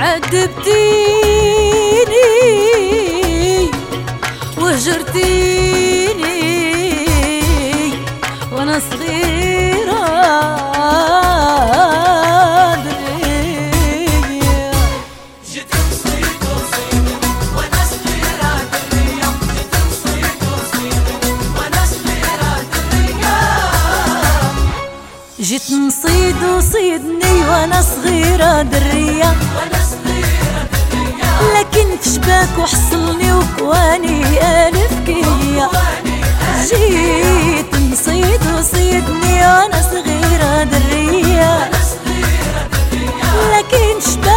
عذبتيني وهجرتيني وأنا صغيرة. نصيد وصيدني وأنا صغيرة درية. لكن في شباك وحصلني وكواني ألف كية. جيت نصيد وصيدني وأنا صغيرة درية. لكن شباك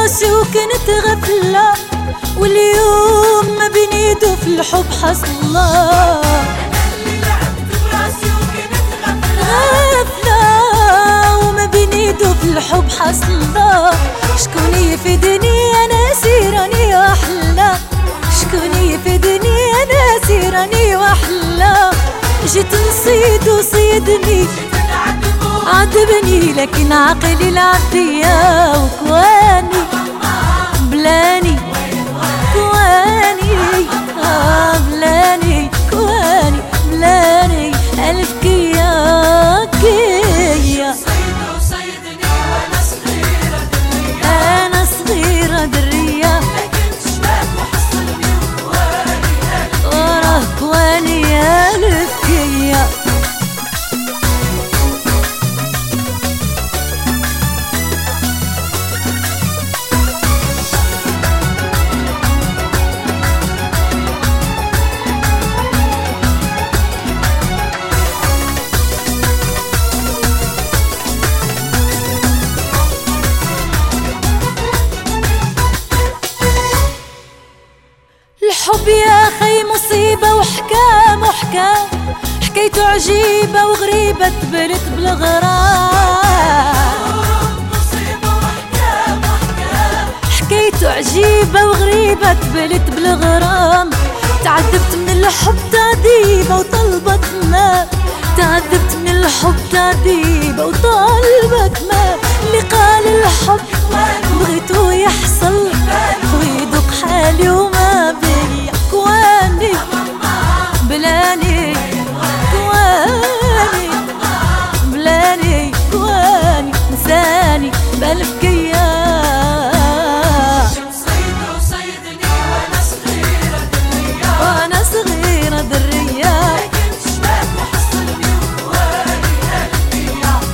براسي وكنت غفلة واليوم ما بين ايده في الحب حصلة. غفلة وما بين ايده في الحب حصلة. شكون يفيدني أنا سيراني وأحلى شكون يفيدني أنا سيراني وأحلى جيت نصيد وصيدني عذبني لكن عقلي العافية حكايته عجيبة وغريبة تبلت بالغرام. حكايته عجيبة وغريبة تبلت بالغرام. تعذبت من الحب تعذيبة وطلبت ما. تعذبت من الحب تعذيبة وطلبت ما. اللي قال الحب بغيتو يحصل. صيد وصيدني وأنا صغيرة وكواني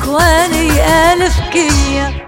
كواني ألف كية